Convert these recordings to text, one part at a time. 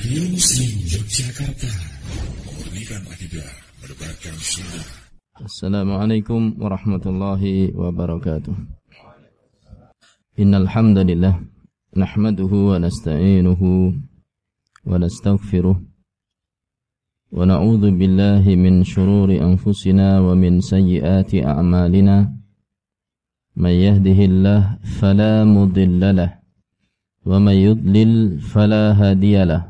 Radio Muslim Yogyakarta Memurnikan akidah Mendebarkan sunnah Assalamualaikum warahmatullahi wabarakatuh Innal hamdalillah nahmaduhu wa nasta'inuhu wa nastaghfiruh wa na'udzu billahi min shururi anfusina wa min sayyiati a'malina may yahdihillahu fala mudilla lahu ومن يضلل فلا هادي له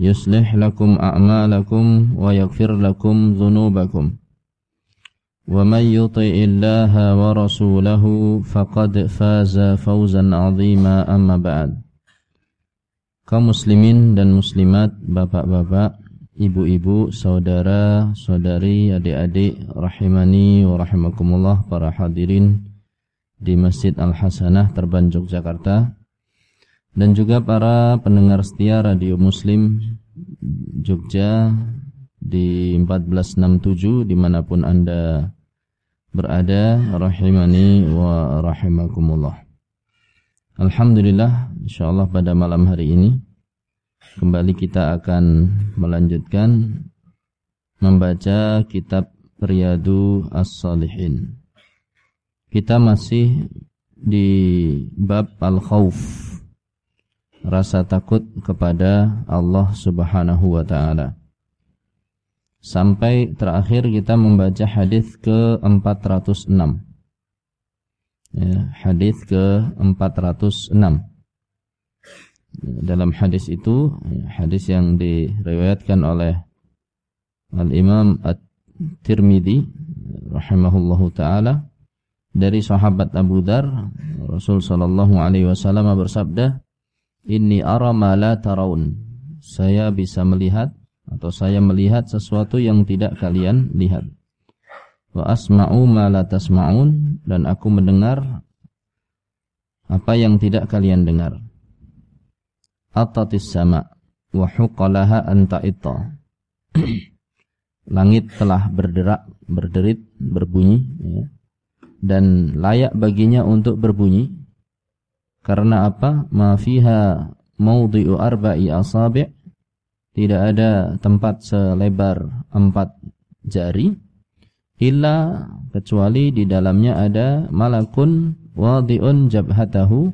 يصلح لكم أعمالكم ويغفر لكم ذنوبكم ومن يطع الله ورسوله فقد فاز فوزا عظيما أما بعد kaum muslimin dan muslimat, bapak-bapak, ibu-ibu, saudara, saudari, adik-adik, rahimani wa rahimakumullah para hadirin di Masjid Al-Hasanah Terban Yogyakarta dan juga para pendengar setia Radio Muslim Jogja di 1467 di mana pun Anda berada rahimani wa rahimakumullah. Alhamdulillah insyaallah pada malam hari ini kembali kita akan melanjutkan membaca kitab Riyadu As-Salihin. Kita masih di bab Al-Khawf rasa takut kepada Allah Subhanahu wa taala. Sampai terakhir kita membaca hadis ke-406. Ya, hadis ke-406. Dalam hadis itu, hadis yang diriwayatkan oleh Al-Imam At-Tirmidzi rahimahullahu taala dari sahabat Abu Dar Rasul sallallahu alaihi wasallam bersabda Inni ara ma la taraun. Saya bisa melihat atau saya melihat sesuatu yang tidak kalian lihat. Wa asma'u ma la tasma'un dan aku mendengar apa yang tidak kalian dengar. Atatis sama wa huqalaha anta Langit telah berderak, berderit, berbunyi ya. dan layak baginya untuk berbunyi karena apa? Ma fiha maudhi'u arba'i asabi' tidak ada tempat selebar empat jari illa kecuali di dalamnya ada malakun wadi'un jabhatahu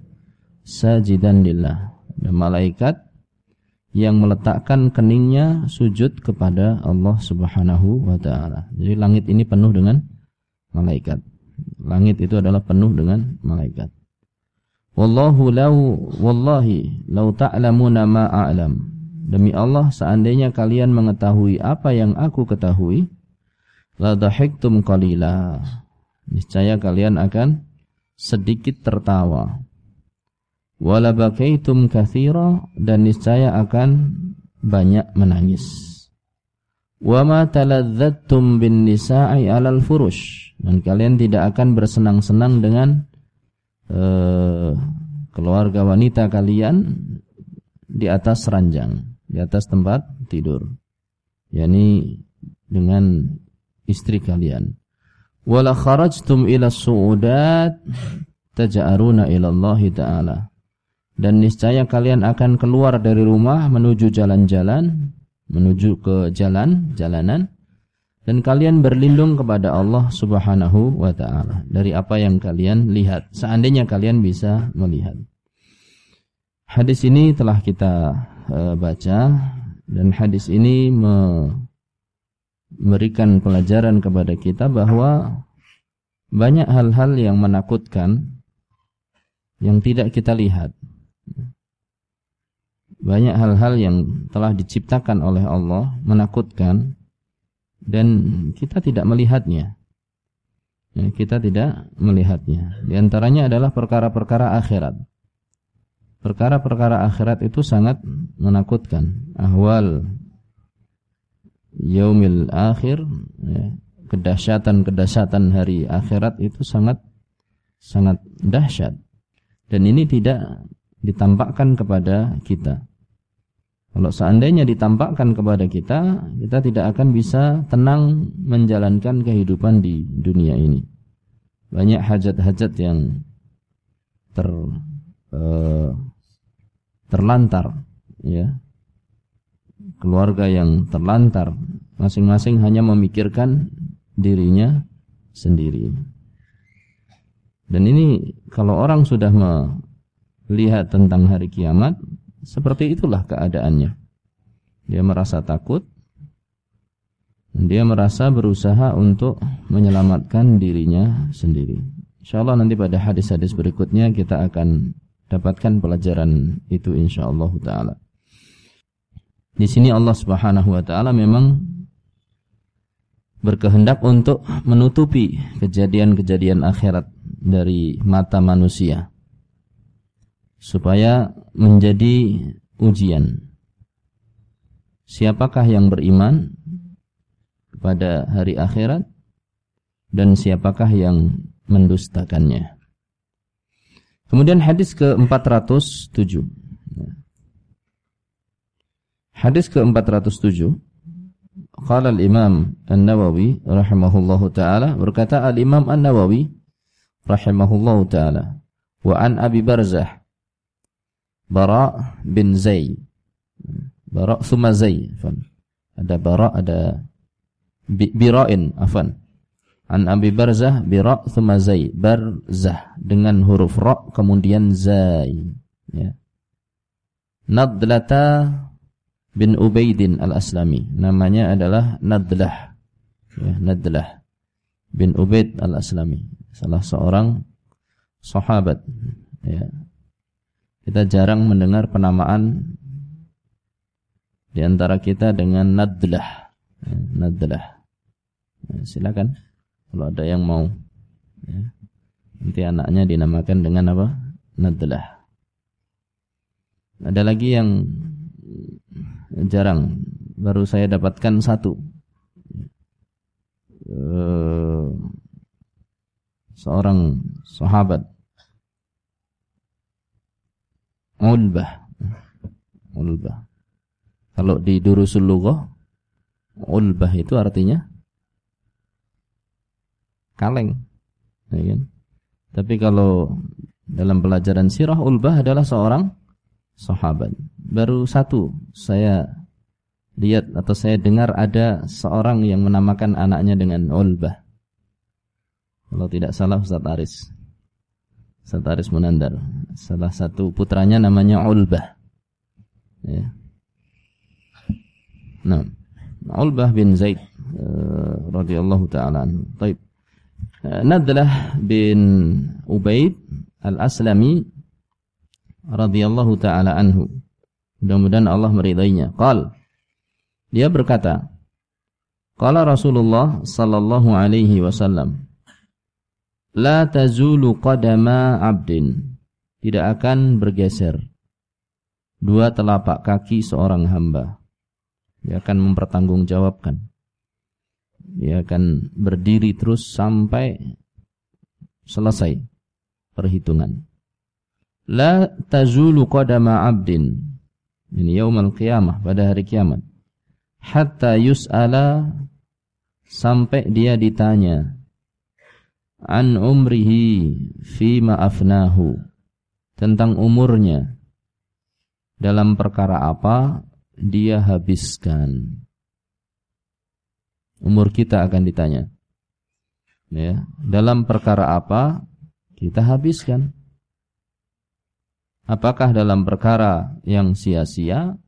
sajidan lillah. Ada malaikat yang meletakkan keningnya sujud kepada Allah Subhanahu wa taala. Jadi langit ini penuh dengan malaikat. Langit itu adalah penuh dengan malaikat. Wallahu lau wallahi lau ta'lamuna ma a'lam. Demi Allah seandainya kalian mengetahui apa yang aku ketahui, la dahiktum qalila. Niscaya kalian akan sedikit tertawa. Wala bakaitum katsira dan niscaya akan banyak menangis. Wa ma taladzattum bin nisa'i 'alal furush. Dan kalian tidak akan bersenang-senang dengan eh, keluarga wanita kalian di atas ranjang, di atas tempat tidur. yakni dengan istri kalian. Wala kharajtum ila su'udat taj'aruna ila Allah taala. Dan niscaya kalian akan keluar dari rumah menuju jalan-jalan, menuju ke jalan, jalanan dan kalian berlindung kepada Allah Subhanahu wa taala dari apa yang kalian lihat seandainya kalian bisa melihat. Hadis ini telah kita uh, baca dan hadis ini memberikan pelajaran kepada kita bahwa banyak hal-hal yang menakutkan yang tidak kita lihat. Banyak hal-hal yang telah diciptakan oleh Allah menakutkan dan kita tidak melihatnya. Ya, kita tidak melihatnya. Di antaranya adalah perkara-perkara akhirat. Perkara-perkara akhirat itu sangat menakutkan. Ahwal yaumil akhir ya, kedahsyatan-kedahsyatan hari akhirat itu sangat sangat dahsyat dan ini tidak ditampakkan kepada kita. Kalau seandainya ditampakkan kepada kita, kita tidak akan bisa tenang menjalankan kehidupan di dunia ini. Banyak hajat-hajat yang ter eh, terlantar, ya. Keluarga yang terlantar, masing-masing hanya memikirkan dirinya sendiri. Dan ini kalau orang sudah melihat tentang hari kiamat, seperti itulah keadaannya. Dia merasa takut, dia merasa berusaha untuk menyelamatkan dirinya sendiri. Insyaallah nanti pada hadis-hadis berikutnya kita akan dapatkan pelajaran itu insyaallah taala. Di sini Allah Subhanahu wa taala memang berkehendak untuk menutupi kejadian-kejadian akhirat dari mata manusia supaya menjadi ujian. Siapakah yang beriman kepada hari akhirat dan siapakah yang mendustakannya? Kemudian hadis ke-407. Hadis ke-407 Qala al-Imam An-Nawawi rahimahullahu taala berkata al-Imam An-Nawawi rahimahullahu taala wa an Abi Barzah Bara bin Zai Bara thumma Zai ada Bara ada Bira'in afan an Abi Barzah Bira thumma Zai Barzah dengan huruf ra kemudian Zai ya Nadlata bin Ubaidin al-Aslami. Namanya adalah Nadlah. Ya, Nadlah bin Ubaid al-Aslami. Salah seorang sahabat. Ya. Kita jarang mendengar penamaan di antara kita dengan Nadlah. Ya, Nadlah. Ya, silakan kalau ada yang mau. Ya. Nanti anaknya dinamakan dengan apa? Nadlah. Ada lagi yang jarang baru saya dapatkan satu uh, seorang sahabat Ulbah Ulbah kalau di Durusul Lughah Ulbah itu artinya kaleng ya kan? tapi kalau dalam pelajaran sirah Ulbah adalah seorang sahabat baru satu saya lihat atau saya dengar ada seorang yang menamakan anaknya dengan Ulbah. Kalau tidak salah Ustaz Aris. Ustaz Aris Munandar. Salah satu putranya namanya Ulbah. Ya. Nah, Ulbah bin Zaid uh, radhiyallahu taala anhu. Baik. Uh, Nadlah bin Ubaid Al-Aslami radhiyallahu taala anhu. Mudah-mudahan Allah meridainya. Qal Dia berkata, Qala Rasulullah sallallahu alaihi wasallam, La tazulu qadama 'abdin. Tidak akan bergeser dua telapak kaki seorang hamba. Dia akan mempertanggungjawabkan. Dia akan berdiri terus sampai selesai perhitungan. La tazulu qadama 'abdin ini yaumal qiyamah pada hari kiamat hatta yus'ala sampai dia ditanya an umrihi fima afnahu. Tentang umurnya. Dalam perkara apa dia habiskan. Umur kita akan ditanya. Ya dalam perkara apa kita habiskan. Apakah dalam perkara yang sia-sia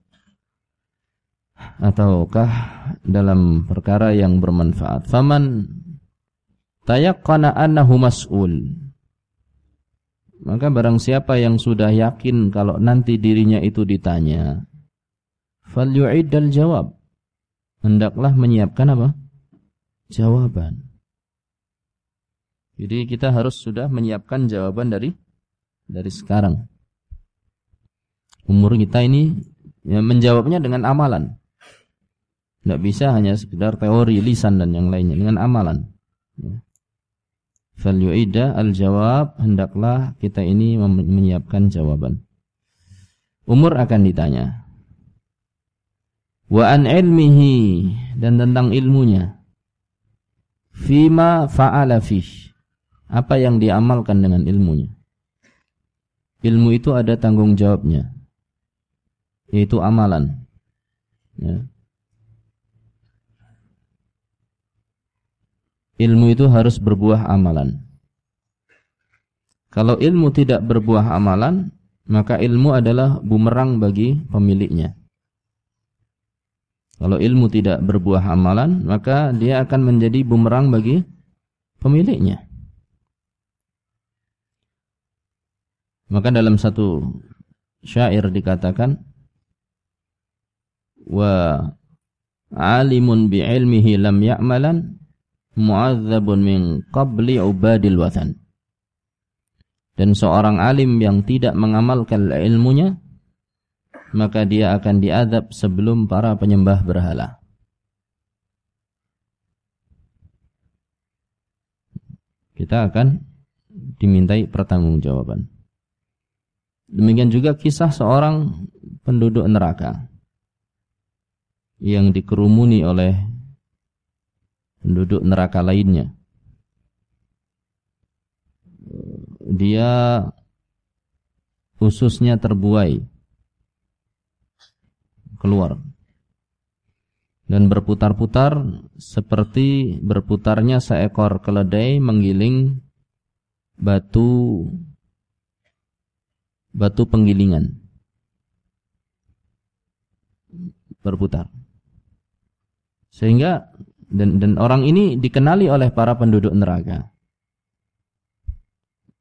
ataukah dalam perkara yang bermanfaat? Faman tayaqqana annahu mas'ul. Maka barang siapa yang sudah yakin kalau nanti dirinya itu ditanya, falyu'iddal jawab. Hendaklah menyiapkan apa? Jawaban. Jadi kita harus sudah menyiapkan jawaban dari dari sekarang umur kita ini ya, menjawabnya dengan amalan. Tidak bisa hanya sekedar teori, lisan dan yang lainnya dengan amalan. Ya. Falyu'ida al-jawab hendaklah kita ini menyiapkan jawaban. Umur akan ditanya. Wa an ilmihi dan tentang ilmunya. Fima fa'ala fih. Apa yang diamalkan dengan ilmunya. Ilmu itu ada tanggung jawabnya. Yaitu amalan. Ya. Ilmu itu harus berbuah amalan. Kalau ilmu tidak berbuah amalan, maka ilmu adalah bumerang bagi pemiliknya. Kalau ilmu tidak berbuah amalan, maka dia akan menjadi bumerang bagi pemiliknya. Maka dalam satu syair dikatakan wa alimun bi ilmihi lam ya'malan mu'adzabun min qabli ubadil wathan. Dan seorang alim yang tidak mengamalkan ilmunya, maka dia akan diadab sebelum para penyembah berhala. Kita akan dimintai pertanggungjawaban. Demikian juga kisah seorang penduduk neraka yang dikerumuni oleh penduduk neraka lainnya. Dia ususnya terbuai keluar dan berputar-putar seperti berputarnya seekor keledai menggiling batu batu penggilingan berputar sehingga dan dan orang ini dikenali oleh para penduduk neraka.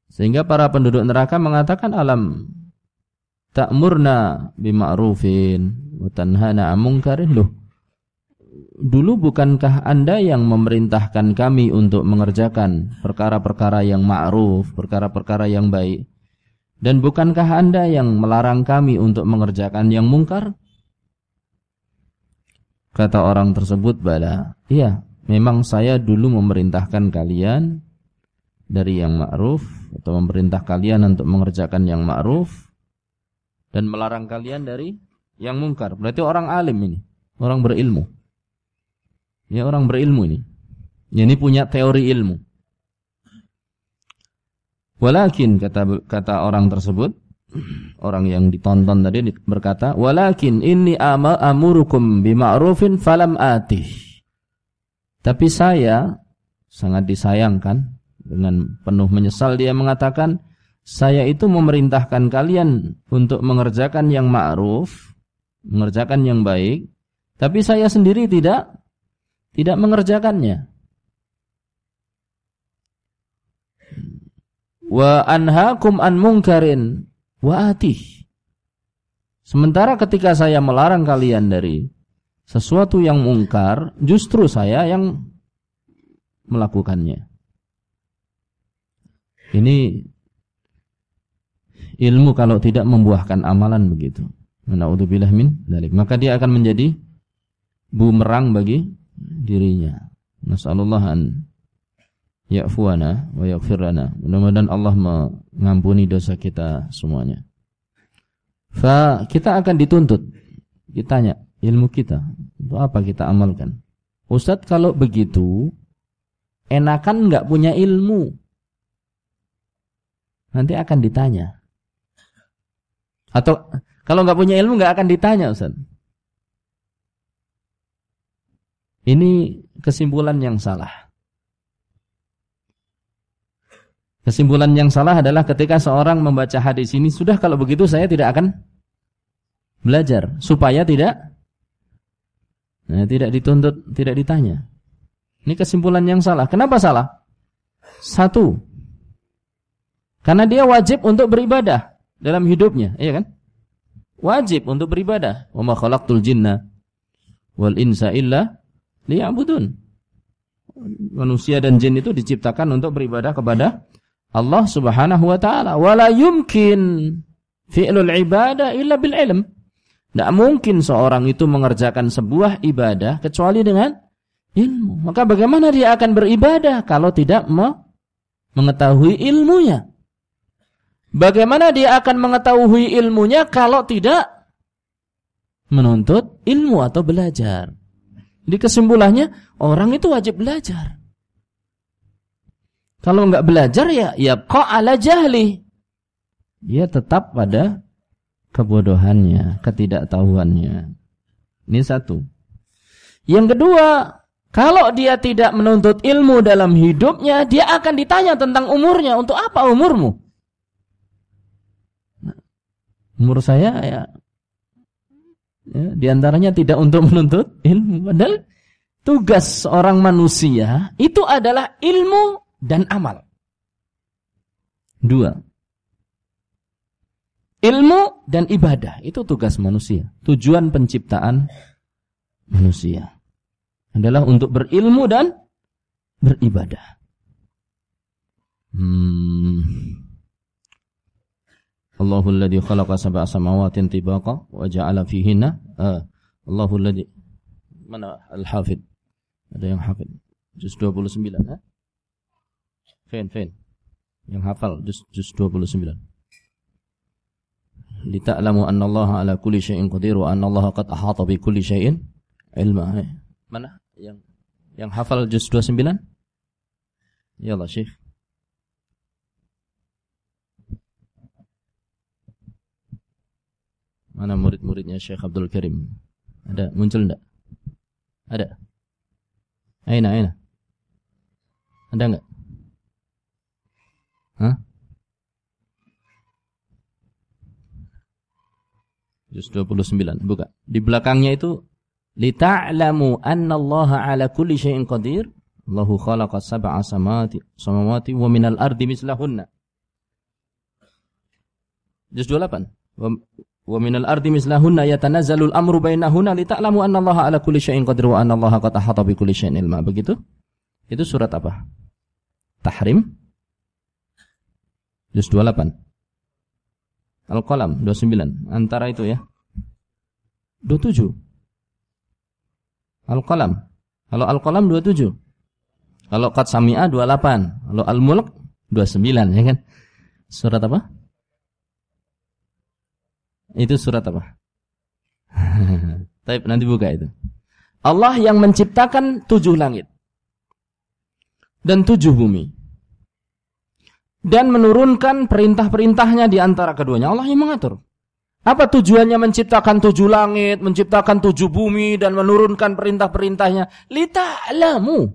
Sehingga para penduduk neraka mengatakan alam ta'murna bima'rufin wa tanhana 'anil loh. Dulu bukankah Anda yang memerintahkan kami untuk mengerjakan perkara-perkara yang ma'ruf, perkara-perkara yang baik? Dan bukankah Anda yang melarang kami untuk mengerjakan yang mungkar? Kata orang tersebut, bala. Iya, memang saya dulu memerintahkan kalian dari yang ma'ruf atau memerintah kalian untuk mengerjakan yang ma'ruf dan melarang kalian dari yang mungkar. Berarti orang alim ini, orang berilmu. Ya orang berilmu ini. Ini punya teori ilmu. Walakin kata kata orang tersebut, orang yang ditonton tadi berkata, "Walakin inni ama amurukum bima'rufin falam atih." Tapi saya sangat disayangkan dengan penuh menyesal dia mengatakan, "Saya itu memerintahkan kalian untuk mengerjakan yang ma'ruf, mengerjakan yang baik, tapi saya sendiri tidak tidak mengerjakannya." Wa anhaakum an munkarin wa atih. Sementara ketika saya melarang kalian dari sesuatu yang mungkar, justru saya yang melakukannya. Ini ilmu kalau tidak membuahkan amalan begitu. Naudzubillah min dalik. Maka dia akan menjadi bumerang bagi dirinya. Nasallallahu an ya'fuana wa yaghfir. Mudah-mudahan Allah mengampuni dosa kita semuanya. Fa kita akan dituntut. Ditanya ilmu kita itu apa kita amalkan? Ustadz kalau begitu enakan nggak punya ilmu? Nanti akan ditanya. Atau kalau nggak punya ilmu nggak akan ditanya Ustaz. Ini kesimpulan yang salah. Kesimpulan yang salah adalah ketika seorang membaca hadis ini sudah kalau begitu saya tidak akan belajar supaya tidak nah, tidak dituntut, tidak ditanya. Ini kesimpulan yang salah. Kenapa salah? Satu, karena dia wajib untuk beribadah dalam hidupnya, iya kan? Wajib untuk beribadah. Wa ma khalaqtul jinna wal insa illa liya'budun. Manusia dan jin itu diciptakan untuk beribadah kepada Allah Subhanahu wa taala. Wala yumkin fi'lul ibadah illa bil ilm. Tidak mungkin seorang itu mengerjakan sebuah ibadah kecuali dengan ilmu. Maka bagaimana dia akan beribadah kalau tidak mengetahui ilmunya? Bagaimana dia akan mengetahui ilmunya kalau tidak menuntut ilmu atau belajar? Di kesimpulannya, orang itu wajib belajar. Kalau enggak belajar ya ya kok ala jahli. Dia tetap pada kebodohannya, ketidaktahuannya. Ini satu. Yang kedua, kalau dia tidak menuntut ilmu dalam hidupnya, dia akan ditanya tentang umurnya. Untuk apa umurmu? Umur saya ya, ya di antaranya tidak untuk menuntut ilmu. Padahal tugas seorang manusia itu adalah ilmu dan amal. Dua. Ilmu dan ibadah itu tugas manusia. Tujuan penciptaan manusia adalah untuk berilmu dan beribadah. Hmm. Allahul ladzi khalaqa sab'a samawatin tibaqa wa ja'ala fihinna uh, Allahul ladzi mana al-hafid ada yang hafid juz 29 ha Fen fen yang hafal juz juz 29 lita'lamu anna Allah ala kulli syai'in qadir wa anna Allah qad ahata bi kulli syai'in ilma mana yang yang hafal juz 29 ya Syekh Mana murid-muridnya Syekh Abdul Karim? Ada muncul enggak? Ada. Aina, aina. Ada enggak? Hah? Juz 29, buka. Di belakangnya itu lita'lamu anna Allah ala kulli syai'in qadir. Allahu khalaqa sab'a samawati samawati wa minal ardi mislahunna. Juz 28 wa minal ardi mislahunna yatanazzalul amru bainahunna lita'lamu anna Allah ala kulli syai'in qadir wa anna Allah qad ahata bi syai'in ilma. Begitu? Itu surat apa? Tahrim Juz 28. Al-Qalam 29. Antara itu ya. 27. Al-Qalam. Kalau Al-Qalam 27. Kalau Qad Sami'a 28. Kalau Al-Mulk 29 ya kan? Surat apa? Itu surat apa? Tapi nanti buka itu. Allah yang menciptakan tujuh langit dan tujuh bumi dan menurunkan perintah-perintahnya di antara keduanya. Allah yang mengatur. Apa tujuannya menciptakan tujuh langit, menciptakan tujuh bumi dan menurunkan perintah-perintahnya? Lita'lamu.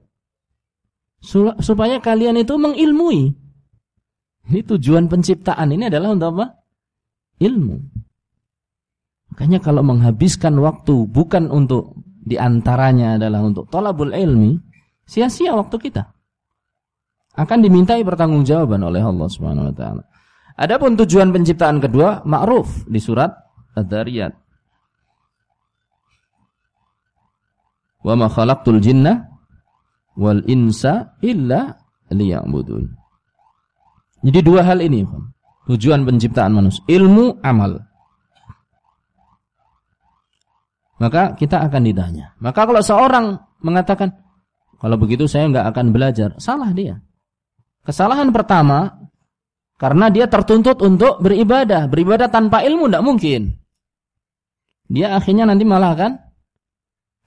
Supaya kalian itu mengilmui. Ini tujuan penciptaan ini adalah untuk apa? Ilmu. Makanya kalau menghabiskan waktu bukan untuk di antaranya adalah untuk tolabul ilmi, sia-sia waktu kita. Akan dimintai pertanggungjawaban oleh Allah Subhanahu wa taala. Adapun tujuan penciptaan kedua ma'ruf di surat Ad-Dariyat. Wa ma khalaqtul jinna wal insa illa liya'budun. Jadi dua hal ini, tujuan penciptaan manusia, ilmu, amal. maka kita akan ditanya. Maka kalau seorang mengatakan, kalau begitu saya nggak akan belajar, salah dia. Kesalahan pertama, karena dia tertuntut untuk beribadah. Beribadah tanpa ilmu tidak mungkin. Dia akhirnya nanti malah akan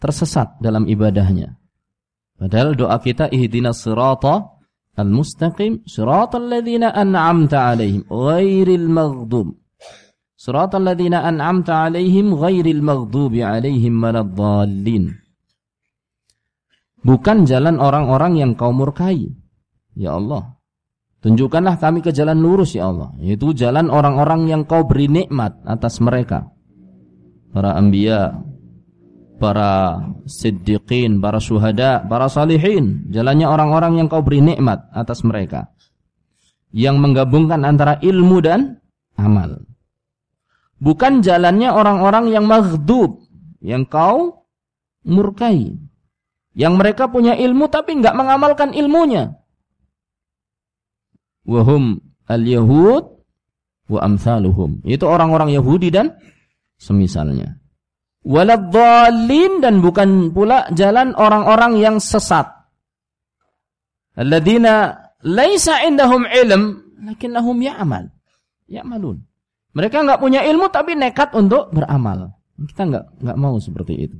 tersesat dalam ibadahnya. Padahal doa kita ihdinas sirata al-mustaqim siratal ladzina an'amta alaihim ghairil maghdub Suratal ladzina an'amta 'alaihim ghairil maghdubi 'alaihim waladdallin. Bukan jalan orang-orang yang kau murkai. Ya Allah. Tunjukkanlah kami ke jalan lurus ya Allah. Yaitu jalan orang-orang yang kau beri nikmat atas mereka. Para anbiya, para siddiqin, para syuhada, para salihin. Jalannya orang-orang yang kau beri nikmat atas mereka. Yang menggabungkan antara ilmu dan amal. Bukan jalannya orang-orang yang maghdub, yang kau murkai. Yang mereka punya ilmu tapi enggak mengamalkan ilmunya. Wahum al-yahud wa amsaluhum. Itu orang-orang Yahudi dan semisalnya. Waladhdallin dan bukan pula jalan orang-orang yang sesat. Alladzina laisa indahum ilm lakinnahum ya'mal. Ya'malun. Mereka enggak punya ilmu tapi nekat untuk beramal. Kita enggak enggak mau seperti itu.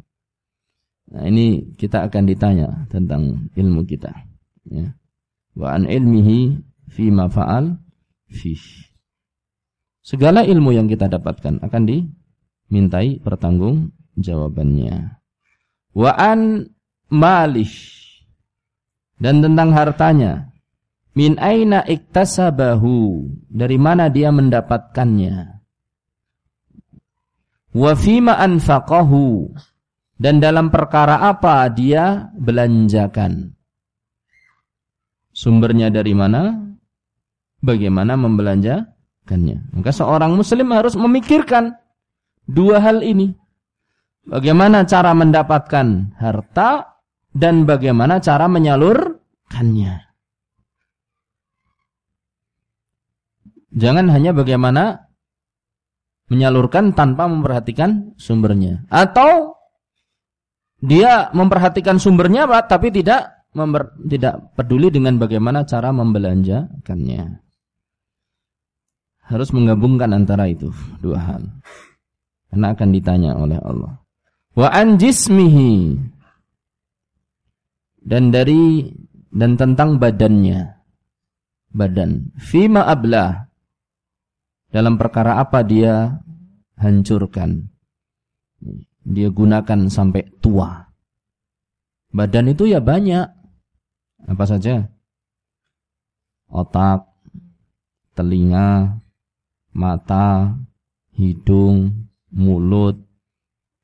Nah, ini kita akan ditanya tentang ilmu kita, ya. Wa an ilmihi fi ma fa'al fi. Segala ilmu yang kita dapatkan akan dimintai pertanggung jawabannya. Wa an malish dan tentang hartanya. Min aina iktasabahu? Dari mana dia mendapatkannya? Wa fima anfaqahu? Dan dalam perkara apa dia belanjakan? Sumbernya dari mana? Bagaimana membelanjakannya? Maka seorang muslim harus memikirkan dua hal ini. Bagaimana cara mendapatkan harta dan bagaimana cara menyalurkannya. Jangan hanya bagaimana menyalurkan tanpa memperhatikan sumbernya. Atau dia memperhatikan sumbernya tapi tidak tidak peduli dengan bagaimana cara membelanjakannya. Harus menggabungkan antara itu dua hal. Karena akan ditanya oleh Allah. Wa an jismihi dan dari dan tentang badannya. Badan. Fima ablah. Dalam perkara apa dia hancurkan. Dia gunakan sampai tua. Badan itu ya banyak. Apa saja? Otak, telinga, mata, hidung, mulut,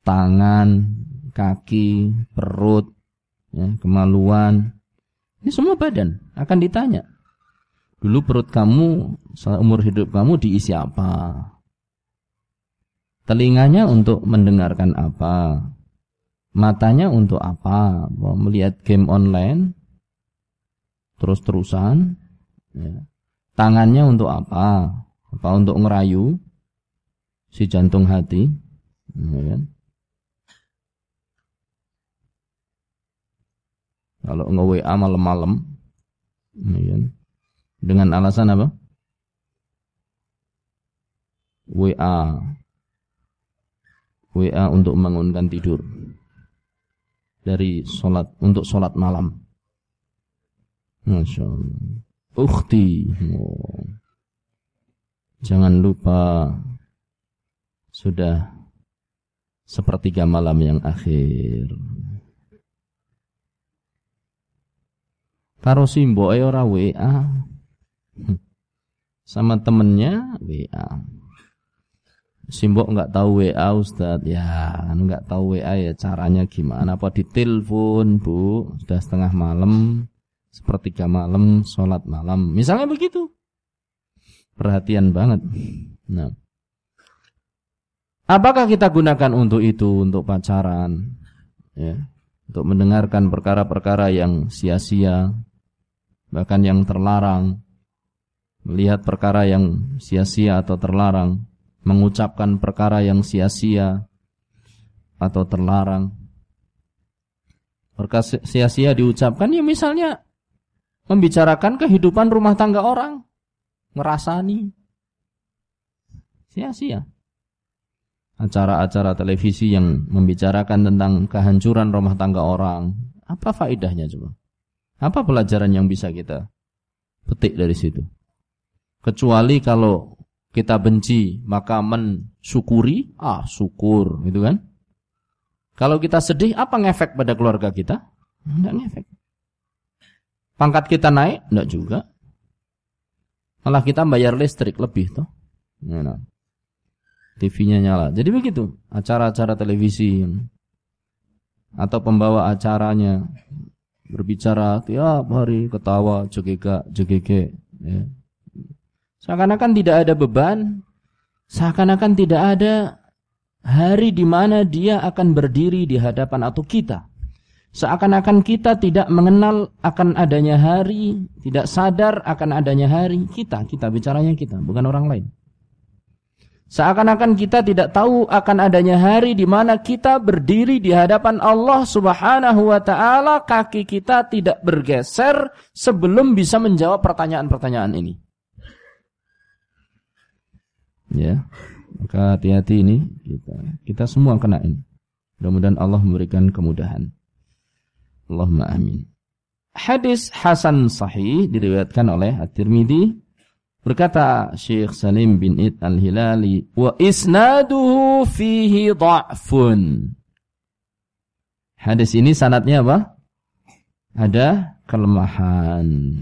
tangan, kaki, perut, ya, kemaluan. Ini semua badan akan ditanya. Dulu perut kamu, umur hidup kamu diisi apa? Telinganya untuk mendengarkan apa? Matanya untuk apa? Mau melihat game online? Terus-terusan? Ya. Tangannya untuk apa? Apa untuk ngerayu? Si jantung hati? Ya kan? Kalau nge-WA malam-malam ya, kan? dengan alasan apa? WA WA untuk membangunkan tidur dari sholat untuk sholat malam. Masya Allah. Ukhti. Oh. Jangan lupa sudah sepertiga malam yang akhir. Karo simboke ora WA. Sama temennya WA. Simbok nggak tahu WA Ustaz ya kan nggak tahu WA ya caranya gimana apa ditelepon Bu sudah setengah malam sepertiga malam sholat malam misalnya begitu perhatian banget. Nah. Apakah kita gunakan untuk itu untuk pacaran ya? Untuk mendengarkan perkara-perkara yang sia-sia bahkan yang terlarang, melihat perkara yang sia-sia atau terlarang, mengucapkan perkara yang sia-sia atau terlarang. Perkara sia-sia diucapkan ya misalnya membicarakan kehidupan rumah tangga orang, ngerasani. Sia-sia. Acara-acara televisi yang membicarakan tentang kehancuran rumah tangga orang, apa faedahnya coba? Apa pelajaran yang bisa kita petik dari situ? Kecuali kalau kita benci maka mensyukuri, ah syukur, gitu kan? Kalau kita sedih, apa ngefek pada keluarga kita? Enggak ngefek. Pangkat kita naik? Enggak juga. Malah kita bayar listrik lebih toh. Nah, TV-nya nyala. Jadi begitu, acara-acara televisi. Atau pembawa acaranya. Berbicara tiap hari ketawa jegega jegege ya. seakan-akan tidak ada beban. Seakan-akan tidak ada hari di mana dia akan berdiri di hadapan atau kita seakan-akan kita tidak mengenal akan adanya hari tidak sadar akan adanya hari kita kita bicaranya kita bukan orang lain Seakan-akan kita tidak tahu akan adanya hari di mana kita berdiri di hadapan Allah Subhanahu wa taala, kaki kita tidak bergeser sebelum bisa menjawab pertanyaan-pertanyaan ini. Ya. Maka hati-hati ini kita kita semua kenain. Mudah-mudahan Allah memberikan kemudahan. Allahumma amin. Hadis hasan sahih diriwayatkan oleh At-Tirmidzi Berkata Syekh Salim bin Id al-Hilali, wa isnaduhu fihi dha'fun. Hadis ini sanatnya apa? Ada kelemahan.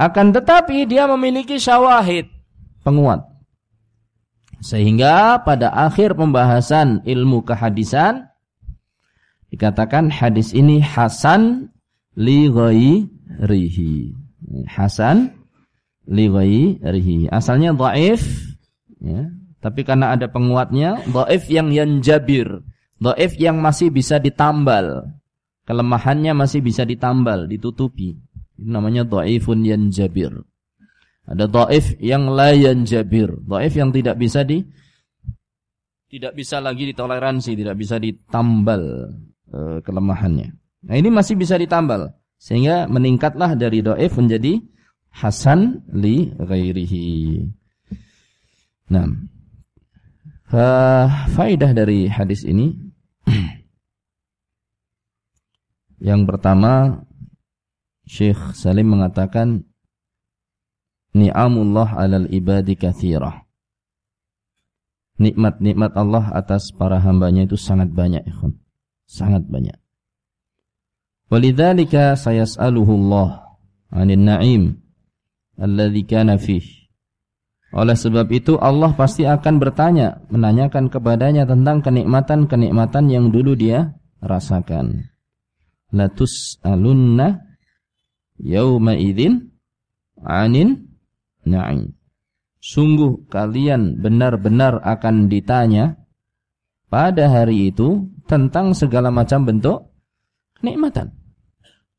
Akan tetapi dia memiliki syawahid, penguat. Sehingga pada akhir pembahasan ilmu kehadisan dikatakan hadis ini hasan li ghairihi. Hasan li rihi. Asalnya dhaif ya, tapi karena ada penguatnya, dhaif yang yanjabir. Dhaif yang masih bisa ditambal. Kelemahannya masih bisa ditambal, ditutupi. Itu namanya dhaifun yanjabir. Ada dhaif yang la yanjabir. Dhaif yang tidak bisa di tidak bisa lagi ditoleransi, tidak bisa ditambal e, kelemahannya. Nah, ini masih bisa ditambal sehingga meningkatlah dari dhaif menjadi hasan li ghairihi. Nah, faidah dari hadis ini yang pertama Syekh Salim mengatakan ni'amullah 'alal ibadi katsirah. Nikmat-nikmat Allah atas para hambanya itu sangat banyak, ikhwan. Sangat banyak. Walidzalika sayas'aluhu Allah 'anil na'im alladzi kana fih. Oleh sebab itu Allah pasti akan bertanya, menanyakan kepadanya tentang kenikmatan-kenikmatan yang dulu dia rasakan. Latus alunna yauma idzin anin na'im. Sungguh kalian benar-benar akan ditanya pada hari itu tentang segala macam bentuk kenikmatan.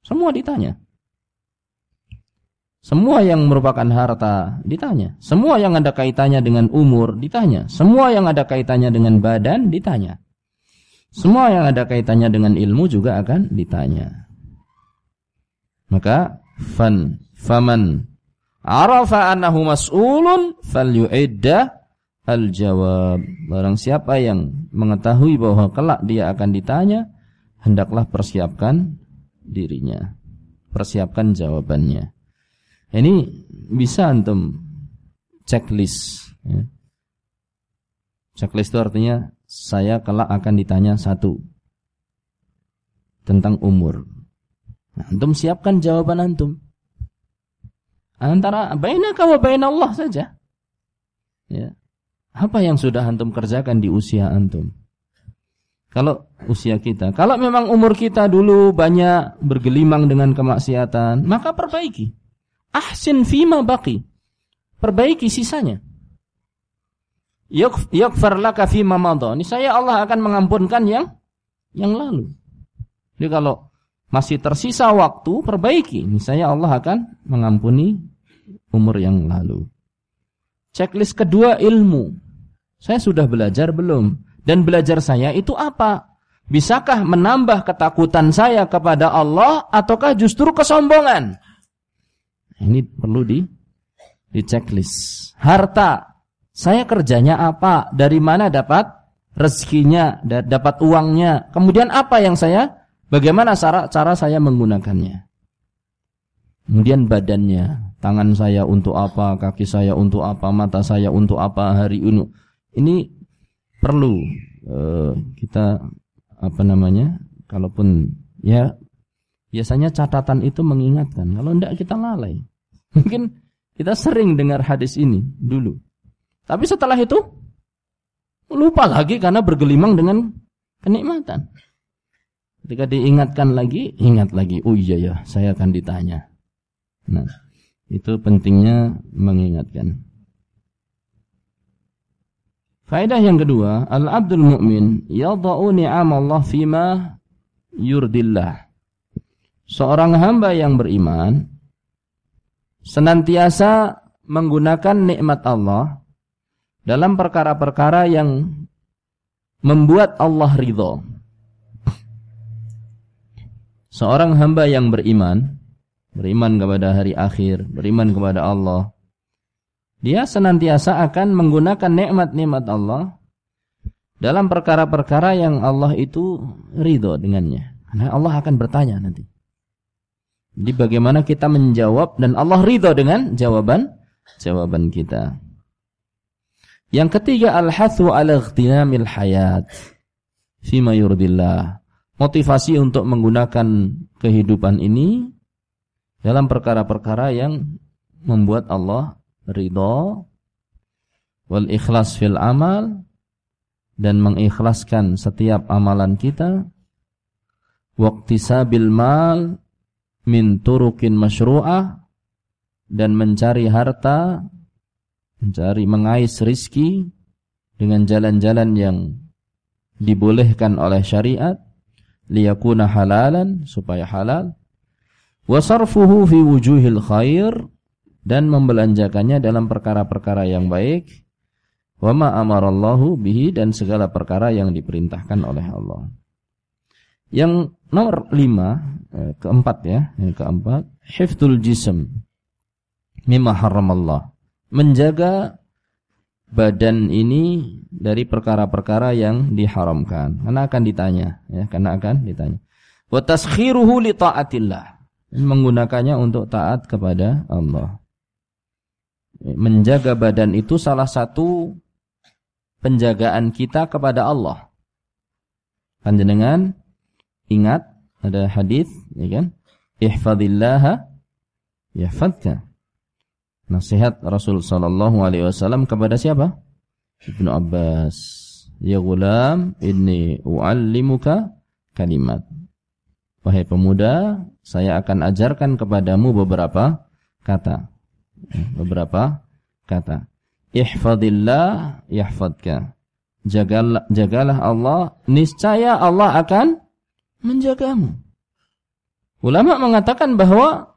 Semua ditanya. Semua yang merupakan harta ditanya. Semua yang ada kaitannya dengan umur ditanya. Semua yang ada kaitannya dengan badan ditanya. Semua yang ada kaitannya dengan ilmu juga akan ditanya. Maka fan faman arafa annahu mas'ulun falyu'idda al-jawab. Barang siapa yang mengetahui bahwa kelak dia akan ditanya, hendaklah persiapkan dirinya. Persiapkan jawabannya. Ini bisa antum checklist. Ya. Checklist itu artinya saya kelak akan ditanya satu tentang umur. Nah, antum siapkan jawaban antum. Antara bainaka wa bain Allah saja. Ya. Apa yang sudah antum kerjakan di usia antum? Kalau usia kita, kalau memang umur kita dulu banyak bergelimang dengan kemaksiatan, maka perbaiki. Ahsin fima baqi. Perbaiki sisanya. Yakfar laka fima madha. Ini saya Allah akan mengampunkan yang yang lalu. Jadi kalau masih tersisa waktu, perbaiki. Ini saya Allah akan mengampuni umur yang lalu. Checklist kedua ilmu. Saya sudah belajar belum? Dan belajar saya itu apa? Bisakah menambah ketakutan saya kepada Allah ataukah justru kesombongan? Ini perlu di di checklist. Harta, saya kerjanya apa? Dari mana dapat rezekinya, dapat uangnya? Kemudian apa yang saya bagaimana cara cara saya menggunakannya? Kemudian badannya, tangan saya untuk apa, kaki saya untuk apa, mata saya untuk apa, hari ini. Ini perlu uh, kita apa namanya? Kalaupun ya biasanya catatan itu mengingatkan. Kalau tidak kita lalai. Mungkin kita sering dengar hadis ini dulu. Tapi setelah itu lupa lagi karena bergelimang dengan kenikmatan. Ketika diingatkan lagi, ingat lagi. Oh iya ya, saya akan ditanya. Nah, itu pentingnya mengingatkan. Faedah yang kedua, al-abdul mu'min yadha'u ni'amallah fima yurdillah. Seorang hamba yang beriman senantiasa menggunakan nikmat Allah dalam perkara-perkara yang membuat Allah ridho. Seorang hamba yang beriman, beriman kepada hari akhir, beriman kepada Allah, dia senantiasa akan menggunakan nikmat-nikmat Allah dalam perkara-perkara yang Allah itu ridho dengannya. Karena Allah akan bertanya nanti. Jadi bagaimana kita menjawab dan Allah ridho dengan jawaban jawaban kita. Yang ketiga al-hathu ala ightinamil hayat fima yurdillah. Motivasi untuk menggunakan kehidupan ini dalam perkara-perkara yang membuat Allah ridho wal ikhlas fil amal dan mengikhlaskan setiap amalan kita waqtisabil mal min turukin masyru'ah dan mencari harta mencari mengais rizki dengan jalan-jalan yang dibolehkan oleh syariat liyakuna halalan supaya halal wasarfuhu fi wujuhil khair dan membelanjakannya dalam perkara-perkara yang baik wa ma amarallahu bihi dan segala perkara yang diperintahkan oleh Allah. Yang nomor lima, eh, keempat ya, yang keempat, hifdzul jism mimma haramallah menjaga badan ini dari perkara-perkara yang diharamkan. Karena akan ditanya, ya, karena akan ditanya. Wa taskhiruhu li taatillah. Menggunakannya untuk taat kepada Allah. Menjaga badan itu salah satu penjagaan kita kepada Allah. Panjenengan ingat ada hadis, ya kan? Ihfadillaha yahfadka. Nasihat Rasul sallallahu alaihi wasallam kepada siapa? Ibnu Abbas. Ya gulam, inni uallimuka kalimat. Wahai pemuda, saya akan ajarkan kepadamu beberapa kata. Beberapa kata. Ihfadillah yahfadka. Jagalah, jagalah Allah, niscaya Allah akan menjagamu. Ulama mengatakan bahwa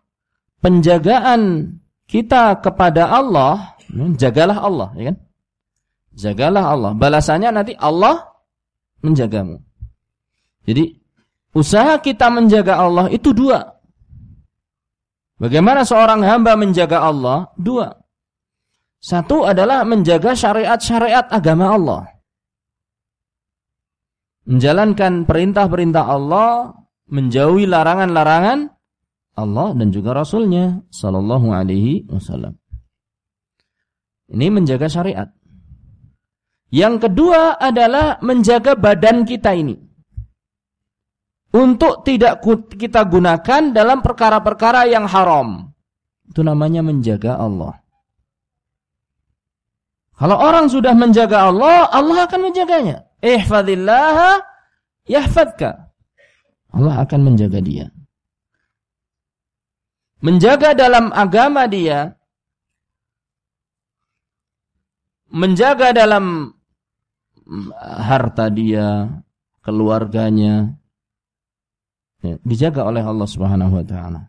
penjagaan kita kepada Allah, jagalah Allah, ya kan? Jagalah Allah. Balasannya nanti Allah menjagamu. Jadi usaha kita menjaga Allah itu dua. Bagaimana seorang hamba menjaga Allah? Dua. Satu adalah menjaga syariat-syariat agama Allah. Menjalankan perintah-perintah Allah, menjauhi larangan-larangan Allah dan juga Rasulnya Sallallahu Alaihi Wasallam. Ini menjaga syariat. Yang kedua adalah menjaga badan kita ini. Untuk tidak kita gunakan dalam perkara-perkara yang haram. Itu namanya menjaga Allah. Kalau orang sudah menjaga Allah, Allah akan menjaganya. Ihfadillaha yahfadka. Allah akan menjaga dia menjaga dalam agama dia, menjaga dalam harta dia, keluarganya, ya, dijaga oleh Allah Subhanahu wa taala.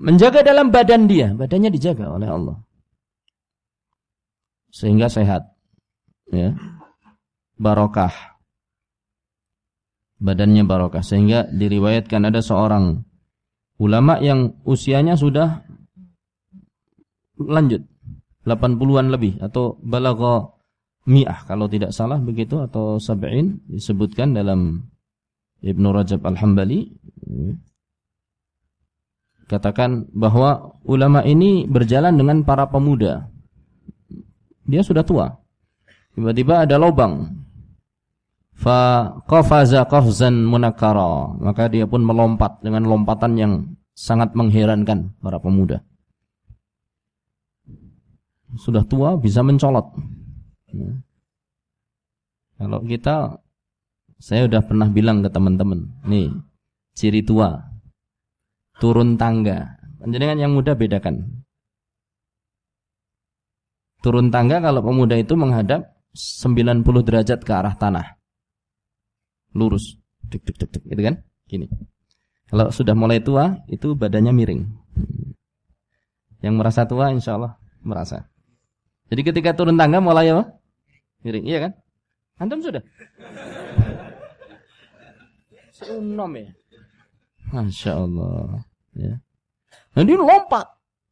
Menjaga dalam badan dia, badannya dijaga oleh Allah. Sehingga sehat. Ya. Barokah. Badannya barokah sehingga diriwayatkan ada seorang ulama yang usianya sudah lanjut 80-an lebih atau balagha mi'ah kalau tidak salah begitu atau sab'in disebutkan dalam Ibnu Rajab Al-Hambali katakan bahwa ulama ini berjalan dengan para pemuda. Dia sudah tua. Tiba-tiba ada lubang. Fa qafaza qafzan munakara maka dia pun melompat dengan lompatan yang sangat mengherankan para pemuda. Sudah tua bisa mencolot. Ya. kalau kita saya sudah pernah bilang ke teman-teman nih ciri tua turun tangga dengan yang muda bedakan turun tangga kalau pemuda itu menghadap 90 derajat ke arah tanah lurus. Dek, dek, dek, dek, gitu kan? Gini. Kalau sudah mulai tua, itu badannya miring. Yang merasa tua, insya Allah merasa. Jadi ketika turun tangga mulai apa? Miring, iya kan? Antum sudah? Seunom ya. Masya Allah. Ya. Nah dia lompat.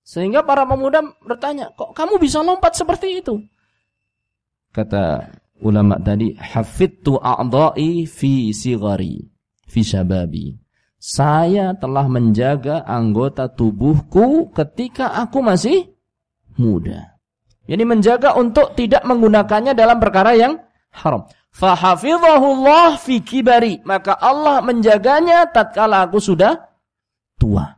Sehingga para pemuda bertanya, kok kamu bisa lompat seperti itu? Kata ulama tadi, hafidtu a'dha'i fi sigari, fi syababi. Saya telah menjaga anggota tubuhku ketika aku masih muda. Jadi menjaga untuk tidak menggunakannya dalam perkara yang haram. Fahafidhahullah fi kibari. Maka Allah menjaganya tatkala aku sudah tua.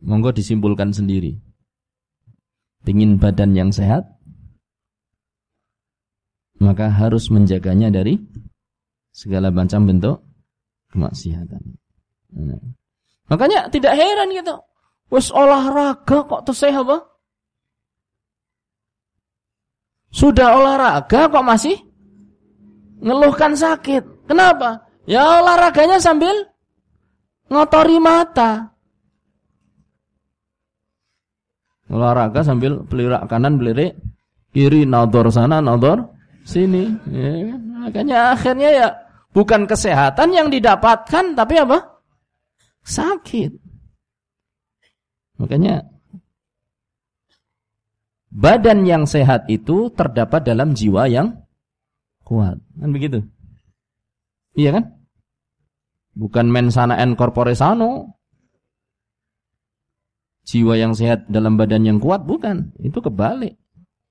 Monggo disimpulkan sendiri. Ingin badan yang sehat, maka harus menjaganya dari segala macam bentuk kemaksiatan. Nah. Makanya tidak heran gitu. Wes olahraga kok tesih apa? Sudah olahraga kok masih ngeluhkan sakit. Kenapa? Ya olahraganya sambil ngotori mata. olahraga sambil pelirak kanan belirik kiri nador sana nador sini ya, kan? makanya akhirnya ya bukan kesehatan yang didapatkan tapi apa sakit makanya badan yang sehat itu terdapat dalam jiwa yang kuat. Kan begitu? Iya kan? Bukan mensana en corpore sano. Jiwa yang sehat dalam badan yang kuat bukan. Itu kebalik.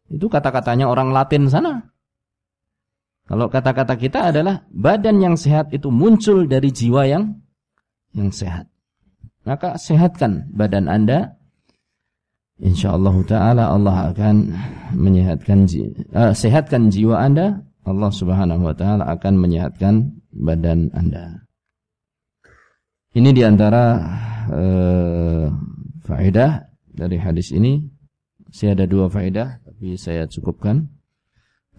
Itu kata-katanya orang Latin sana. Kalau kata-kata kita adalah badan yang sehat itu muncul dari jiwa yang yang sehat. Maka sehatkan badan anda insyaallah taala Allah akan menyehatkan uh, sehatkan jiwa anda Allah Subhanahu wa taala akan menyehatkan badan anda ini di antara uh, faedah dari hadis ini. Saya ada dua faedah, tapi saya cukupkan.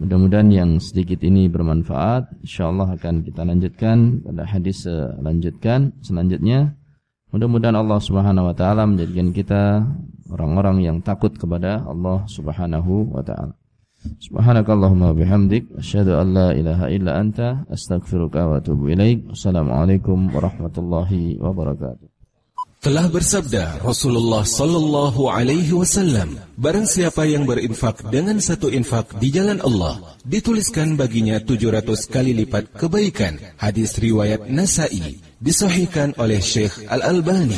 Mudah-mudahan yang sedikit ini bermanfaat. InsyaAllah akan kita lanjutkan pada hadis selanjutkan selanjutnya. Mudah-mudahan Allah Subhanahu wa taala menjadikan kita orang-orang yang takut kepada Allah Subhanahu wa taala. Subhanakallahumma bihamdik asyhadu an la ilaha illa anta astaghfiruka wa atubu ilaik. Wassalamualaikum warahmatullahi wabarakatuh. Telah bersabda Rasulullah sallallahu alaihi wasallam, barang siapa yang berinfak dengan satu infak di jalan Allah, dituliskan baginya 700 kali lipat kebaikan. Hadis riwayat Nasa'i, disahihkan oleh Syekh Al-Albani.